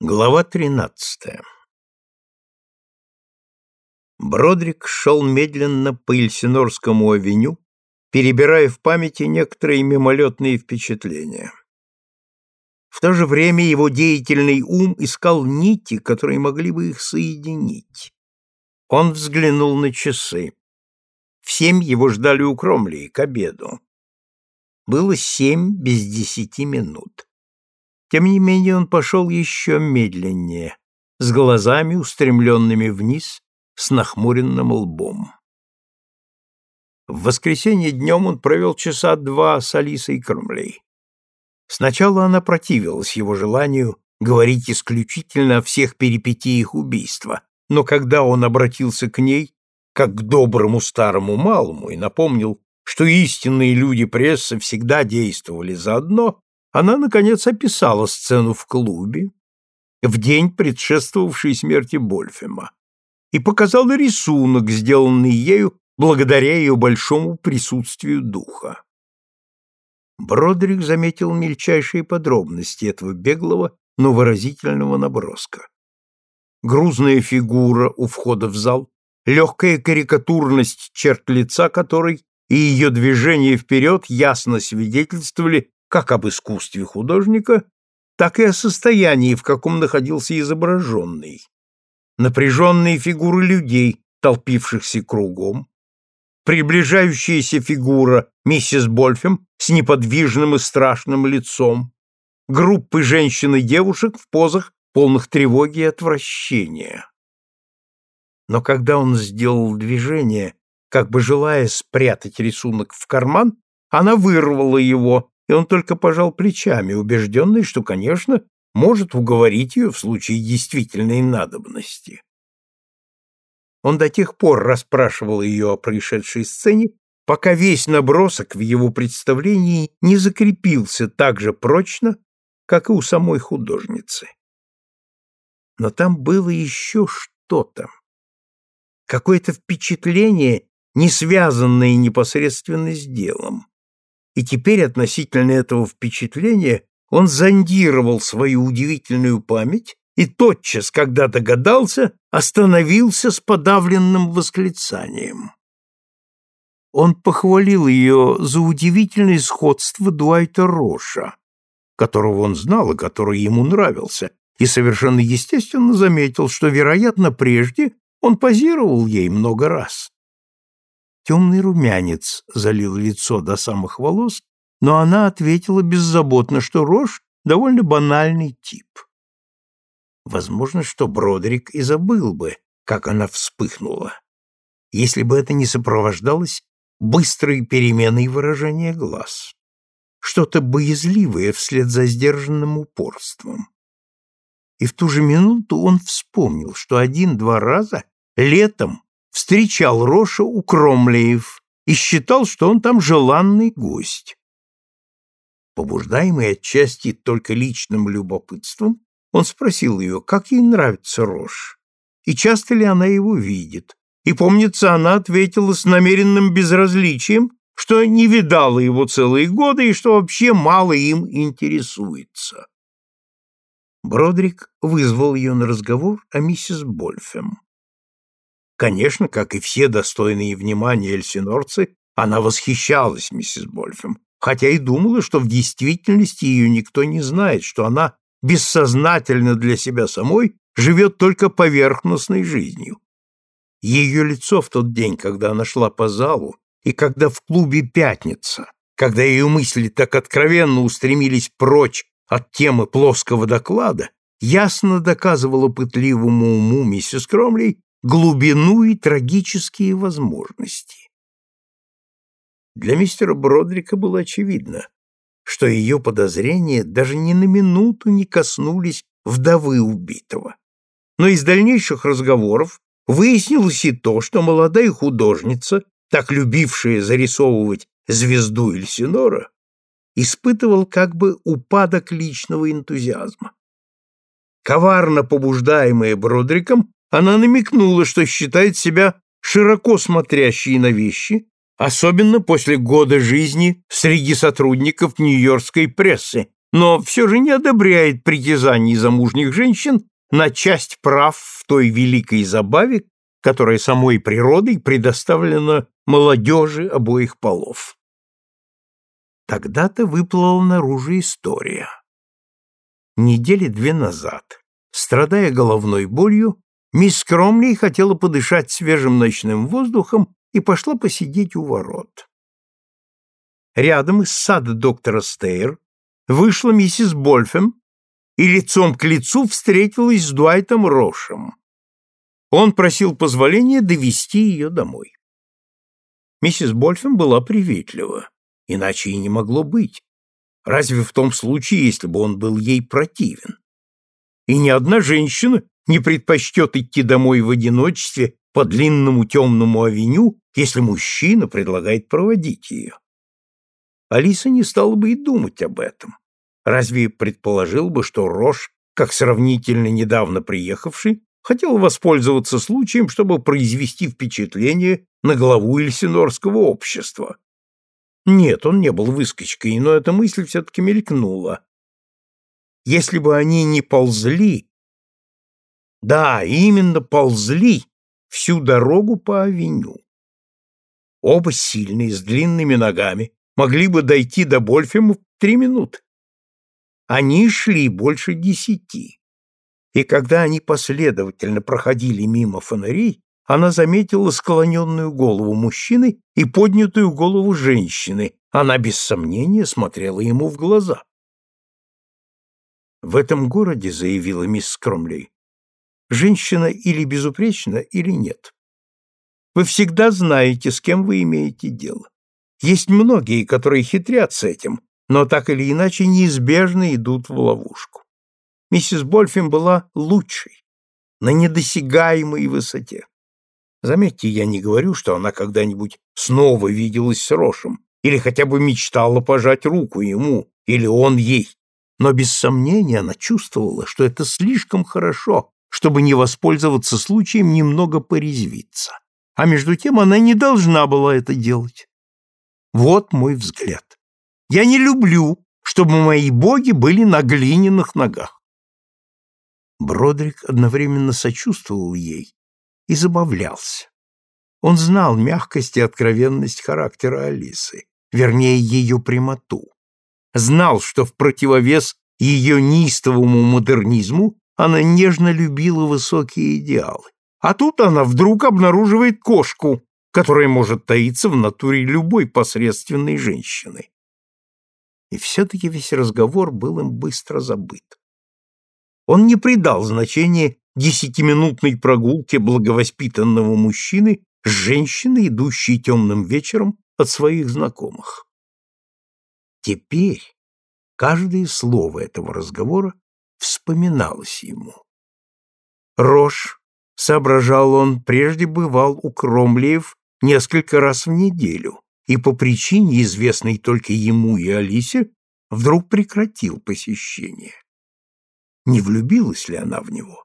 Глава тринадцатая Бродрик шел медленно по Эльсинорскому авеню, перебирая в памяти некоторые мимолетные впечатления. В то же время его деятельный ум искал нити, которые могли бы их соединить. Он взглянул на часы. В семь его ждали у Кромли к обеду. Было семь без десяти минут. Тем не менее он пошел еще медленнее, с глазами, устремленными вниз, с нахмуренным лбом. В воскресенье днем он провел часа два с Алисой Кромлей. Сначала она противилась его желанию говорить исключительно о всех перипетиях убийства, но когда он обратился к ней, как к доброму старому малому, и напомнил, что истинные люди прессы всегда действовали заодно, она, наконец, описала сцену в клубе в день, предшествовавший смерти Больфема, и показала рисунок, сделанный ею благодаря ее большому присутствию духа. Бродрик заметил мельчайшие подробности этого беглого, но выразительного наброска. Грузная фигура у входа в зал, легкая карикатурность черт лица которой и ее движение вперед ясно свидетельствовали как об искусстве художника, так и о состоянии, в каком находился изображенный. Напряженные фигуры людей, толпившихся кругом, приближающаяся фигура миссис Больфем с неподвижным и страшным лицом, группы женщин и девушек в позах, полных тревоги и отвращения. Но когда он сделал движение, как бы желая спрятать рисунок в карман, она вырвала его и он только пожал плечами, убежденный, что, конечно, может уговорить ее в случае действительной надобности. Он до тех пор расспрашивал ее о происшедшей сцене, пока весь набросок в его представлении не закрепился так же прочно, как и у самой художницы. Но там было еще что-то, какое-то впечатление, не связанное непосредственно с делом и теперь относительно этого впечатления он зондировал свою удивительную память и тотчас, когда догадался, остановился с подавленным восклицанием. Он похвалил ее за удивительное сходство Дуайта Роша, которого он знал и который ему нравился, и совершенно естественно заметил, что, вероятно, прежде он позировал ей много раз. Темный румянец залил лицо до самых волос, но она ответила беззаботно, что Рош — довольно банальный тип. Возможно, что Бродрик и забыл бы, как она вспыхнула, если бы это не сопровождалось быстрой переменой выражения глаз, что-то боязливое вслед за сдержанным упорством. И в ту же минуту он вспомнил, что один-два раза летом встречал Роша у Кромлеев и считал, что он там желанный гость. Побуждаемый отчасти только личным любопытством, он спросил ее, как ей нравится Рош, и часто ли она его видит. И, помнится, она ответила с намеренным безразличием, что не видала его целые годы и что вообще мало им интересуется. Бродрик вызвал ее на разговор о миссис Больфем. Конечно, как и все достойные внимания эльсинорцы, она восхищалась миссис Больфем, хотя и думала, что в действительности ее никто не знает, что она бессознательно для себя самой живет только поверхностной жизнью. Ее лицо в тот день, когда она шла по залу, и когда в клубе «Пятница», когда ее мысли так откровенно устремились прочь от темы плоского доклада, ясно доказывало пытливому уму миссис Кромлей, глубину и трагические возможности. Для мистера Бродрика было очевидно, что ее подозрения даже ни на минуту не коснулись вдовы убитого. Но из дальнейших разговоров выяснилось и то, что молодая художница, так любившая зарисовывать звезду Эльсинора, испытывал как бы упадок личного энтузиазма. Коварно побуждаемая Бродриком, она намекнула, что считает себя широко смотрящей на вещи, особенно после года жизни среди сотрудников нью-йоркской прессы, но все же не одобряет притязаний замужних женщин на часть прав в той великой забаве, которая самой природой предоставлена молодежи обоих полов. Тогда-то выплыла наружу история. Недели две назад, страдая головной болью, мисс Кромли хотела подышать свежим ночным воздухом и пошла посидеть у ворот. Рядом из сада доктора Стейр вышла миссис Больфем и лицом к лицу встретилась с Дуайтом Рошем. Он просил позволения довести ее домой. Миссис Больфем была приветлива, иначе и не могло быть, разве в том случае, если бы он был ей противен. И ни одна женщина не предпочтет идти домой в одиночестве по длинному темному авеню, если мужчина предлагает проводить ее. Алиса не стала бы и думать об этом. Разве предположил бы, что Рош, как сравнительно недавно приехавший, хотел воспользоваться случаем, чтобы произвести впечатление на главу Эльсинорского общества? Нет, он не был выскочкой, но эта мысль все-таки мелькнула. Если бы они не ползли... Да, именно ползли всю дорогу по авеню. Оба сильные, с длинными ногами, могли бы дойти до Больфема в три минуты. Они шли больше десяти. И когда они последовательно проходили мимо фонарей, она заметила склоненную голову мужчины и поднятую голову женщины. Она без сомнения смотрела ему в глаза. В этом городе, заявила мисс Скромлей, женщина или безупречна, или нет. Вы всегда знаете, с кем вы имеете дело. Есть многие, которые хитрят с этим, но так или иначе неизбежно идут в ловушку. Миссис Больфин была лучшей, на недосягаемой высоте. Заметьте, я не говорю, что она когда-нибудь снова виделась с Рошем или хотя бы мечтала пожать руку ему, или он ей. Но без сомнения она чувствовала, что это слишком хорошо, чтобы не воспользоваться случаем немного порезвиться. А между тем она не должна была это делать. Вот мой взгляд. Я не люблю, чтобы мои боги были на глиняных ногах. Бродрик одновременно сочувствовал ей и забавлялся. Он знал мягкость и откровенность характера Алисы, вернее, ее прямоту. Знал, что в противовес ее неистовому модернизму она нежно любила высокие идеалы. А тут она вдруг обнаруживает кошку, которая может таиться в натуре любой посредственной женщины. И все-таки весь разговор был им быстро забыт. Он не придал значения десятиминутной прогулке благовоспитанного мужчины с женщиной, идущей темным вечером от своих знакомых. Теперь каждое слово этого разговора вспоминалось ему. Рожь, соображал он, прежде бывал у Кромлеев несколько раз в неделю и по причине, известной только ему и Алисе, вдруг прекратил посещение. Не влюбилась ли она в него?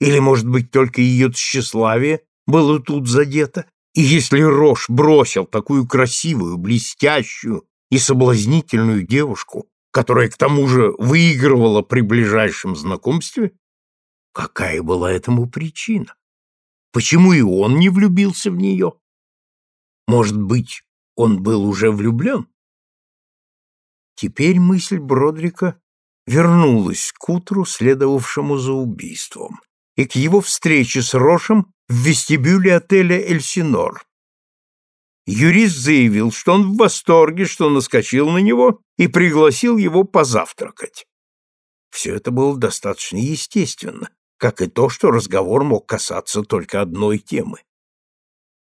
Или, может быть, только ее тщеславие было тут задето? И если Рош бросил такую красивую, блестящую и соблазнительную девушку, которая к тому же выигрывала при ближайшем знакомстве, какая была этому причина? Почему и он не влюбился в нее? Может быть, он был уже влюблен? Теперь мысль Бродрика вернулась к утру, следовавшему за убийством, и к его встрече с Рошем в вестибюле отеля «Эльсинор». Юрист заявил, что он в восторге, что наскочил на него и пригласил его позавтракать. Все это было достаточно естественно, как и то, что разговор мог касаться только одной темы.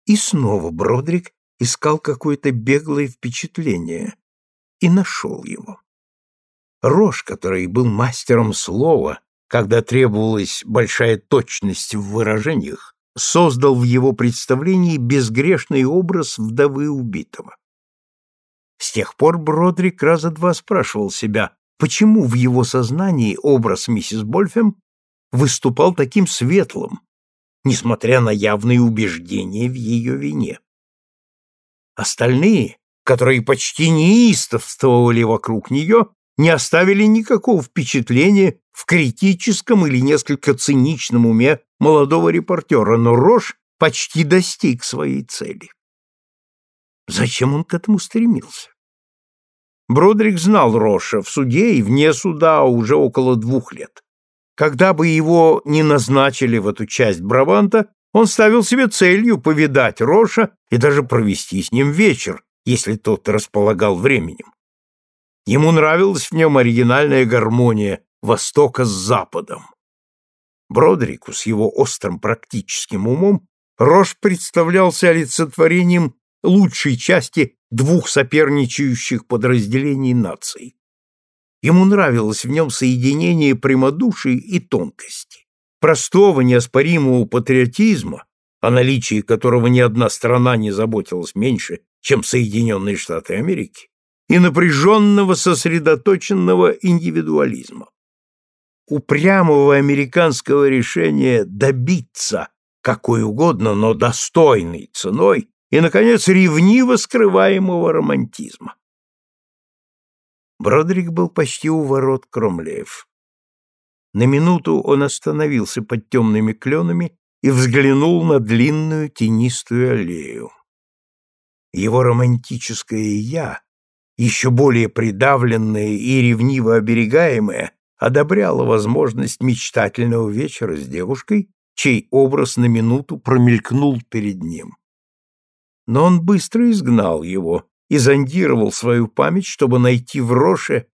И снова Бродрик искал какое-то беглое впечатление и нашел его. Рож, который был мастером слова, когда требовалась большая точность в выражениях, создал в его представлении безгрешный образ вдовы убитого. С тех пор Бродрик раза два спрашивал себя, почему в его сознании образ миссис Больфем выступал таким светлым, несмотря на явные убеждения в ее вине. Остальные, которые почти неистовствовали вокруг нее, не оставили никакого впечатления в критическом или несколько циничном уме молодого репортера, но Рош почти достиг своей цели. Зачем он к этому стремился? Бродрик знал Роша в суде и вне суда уже около двух лет. Когда бы его не назначили в эту часть Брабанта, он ставил себе целью повидать Роша и даже провести с ним вечер, если тот располагал временем. Ему нравилась в нем оригинальная гармония Востока с Западом. Бродрику с его острым практическим умом Рош представлялся олицетворением лучшей части двух соперничающих подразделений наций. Ему нравилось в нем соединение прямодушия и тонкости, простого неоспоримого патриотизма, о наличии которого ни одна страна не заботилась меньше, чем Соединенные Штаты Америки, и напряженного сосредоточенного индивидуализма. Упрямого американского решения добиться какой угодно, но достойной ценой и, наконец, ревниво скрываемого романтизма. Бродрик был почти у ворот Кромлеев. На минуту он остановился под темными кленами и взглянул на длинную тенистую аллею. Его романтическое «я», еще более придавленное и ревниво оберегаемое, одобряло возможность мечтательного вечера с девушкой, чей образ на минуту промелькнул перед ним но он быстро изгнал его и зондировал свою память, чтобы найти в Роше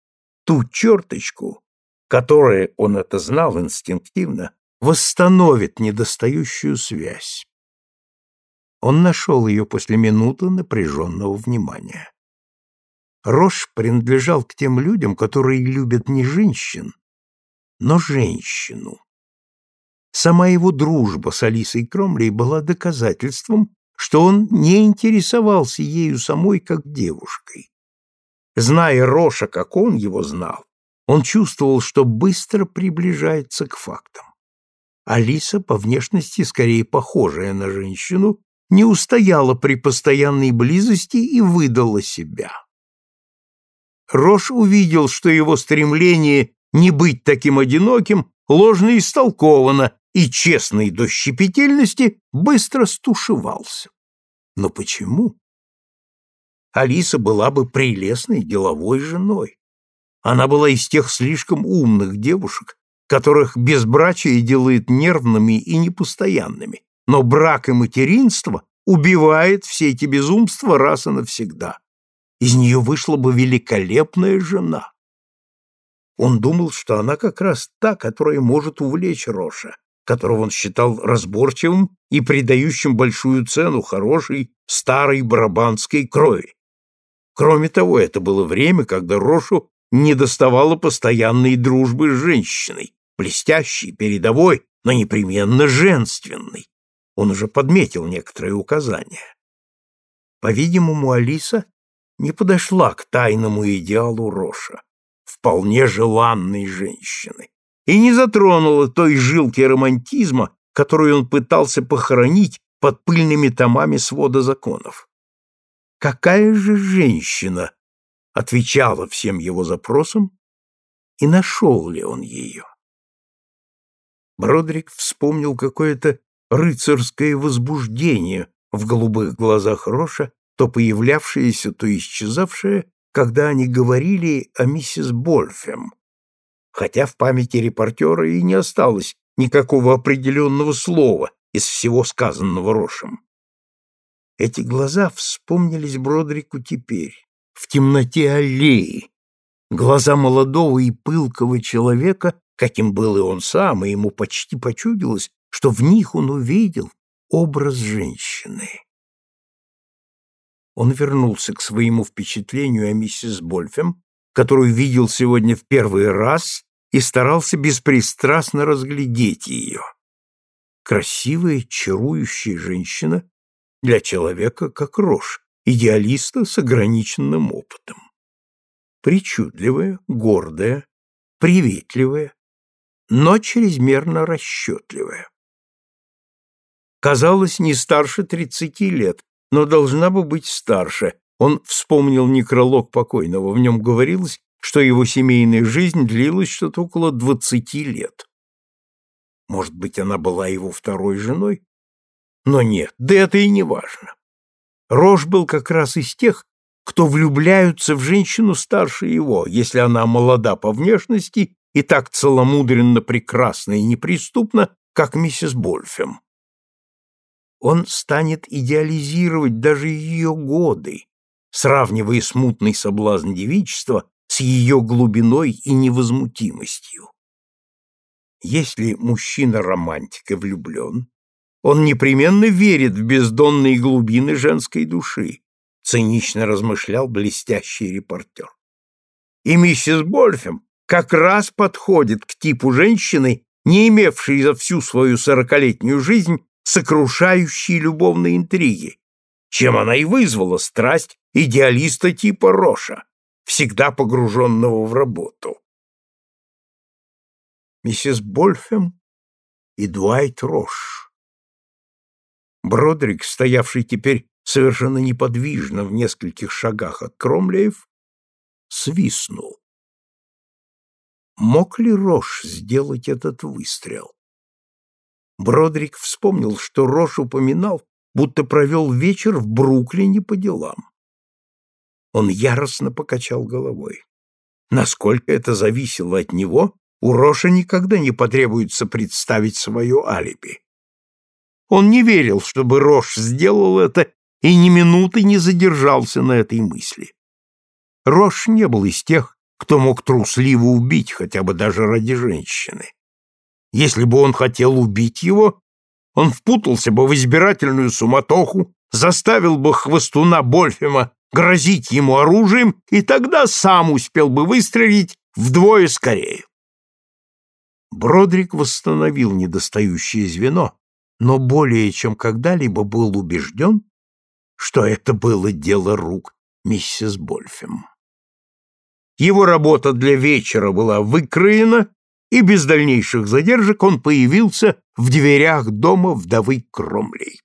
ту черточку, которая, он это знал инстинктивно, восстановит недостающую связь. Он нашел ее после минуты напряженного внимания. Рош принадлежал к тем людям, которые любят не женщин, но женщину. Сама его дружба с Алисой Кромлей была доказательством, что он не интересовался ею самой как девушкой. Зная Роша, как он его знал, он чувствовал, что быстро приближается к фактам. Алиса, по внешности скорее похожая на женщину, не устояла при постоянной близости и выдала себя. Рош увидел, что его стремление не быть таким одиноким ложно истолковано и честный до щепетильности быстро стушевался. Но почему? Алиса была бы прелестной деловой женой. Она была из тех слишком умных девушек, которых безбрачие делает нервными и непостоянными, но брак и материнство убивает все эти безумства раз и навсегда. Из нее вышла бы великолепная жена. Он думал, что она как раз та, которая может увлечь Роша, которого он считал разборчивым и придающим большую цену хорошей старой брабанской крови. Кроме того, это было время, когда Рошу не доставало постоянной дружбы с женщиной, блестящей, передовой, но непременно женственной. Он уже подметил некоторые указания. По-видимому, Алиса не подошла к тайному идеалу Роша, вполне желанной женщины и не затронула той жилки романтизма, которую он пытался похоронить под пыльными томами свода законов. Какая же женщина отвечала всем его запросам, и нашел ли он ее? Бродрик вспомнил какое-то рыцарское возбуждение в голубых глазах Роша, то появлявшееся, то исчезавшее, когда они говорили о миссис Больфем, хотя в памяти репортера и не осталось никакого определенного слова из всего сказанного Рошем. Эти глаза вспомнились Бродрику теперь, в темноте аллеи, глаза молодого и пылкого человека, каким был и он сам, и ему почти почудилось, что в них он увидел образ женщины. Он вернулся к своему впечатлению о миссис Больфем, которую видел сегодня в первый раз и старался беспристрастно разглядеть ее. Красивая, чарующая женщина для человека как рожь, идеалиста с ограниченным опытом. Причудливая, гордая, приветливая, но чрезмерно расчетливая. Казалось, не старше тридцати лет, но должна бы быть старше. Он вспомнил некролог покойного, в нем говорилось, что его семейная жизнь длилась что-то около двадцати лет. Может быть, она была его второй женой? Но нет, да это и не важно. Рож был как раз из тех, кто влюбляются в женщину старше его, если она молода по внешности и так целомудренно прекрасна и неприступна, как миссис Больфем. Он станет идеализировать даже ее годы, сравнивая смутный соблазн девичества с ее глубиной и невозмутимостью. Если мужчина-романтик и влюблен, он непременно верит в бездонные глубины женской души, цинично размышлял блестящий репортер. И миссис Больфем как раз подходит к типу женщины, не имевшей за всю свою сорокалетнюю жизнь сокрушающей любовной интриги, чем она и вызвала страсть идеалиста типа Роша, всегда погруженного в работу. Миссис Больфем и Дуайт Рош. Бродрик, стоявший теперь совершенно неподвижно в нескольких шагах от Кромлеев, свистнул. Мог ли Рош сделать этот выстрел? Бродрик вспомнил, что Рош упоминал, будто провел вечер в Бруклине по делам. Он яростно покачал головой. Насколько это зависело от него, у Роша никогда не потребуется представить свое алиби. Он не верил, чтобы Рош сделал это и ни минуты не задержался на этой мысли. Рош не был из тех, кто мог трусливо убить хотя бы даже ради женщины. Если бы он хотел убить его, он впутался бы в избирательную суматоху, заставил бы хвостуна Больфема грозить ему оружием и тогда сам успел бы выстрелить вдвое скорее. Бродрик восстановил недостающее звено, но более чем когда-либо был убежден, что это было дело рук миссис Больфем. Его работа для вечера была выкроена, и без дальнейших задержек он появился в дверях дома вдовы Кромлей.